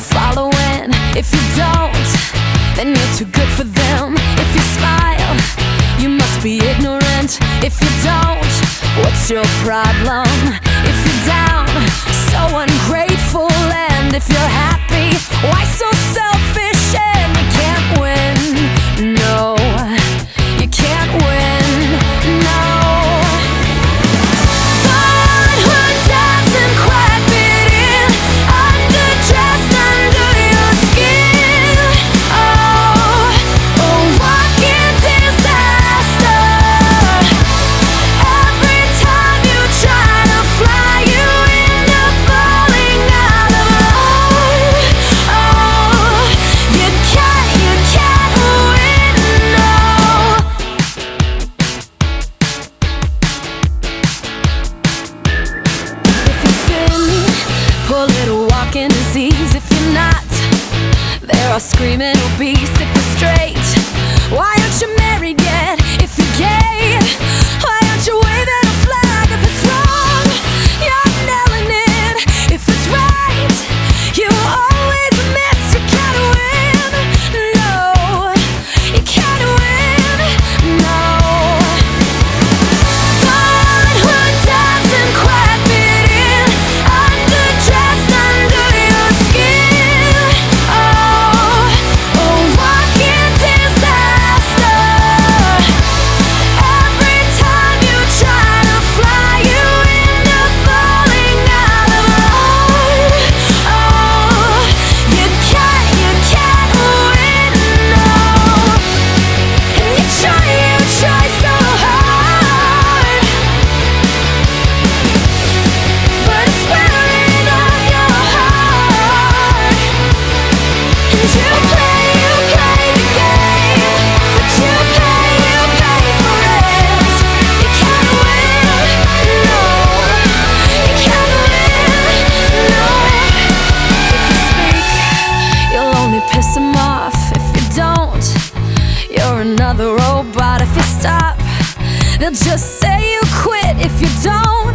gonna win. If you don't, then you're too good for them. If you smile, you must be ignorant. If you don't, what's your problem? If you're down, so ungrateful. And if you're happy, why so selfish? Walking disease. If you're not, there are screaming obese. If you're straight, why aren't you married robot if you stop. They'll just say you quit if you don't.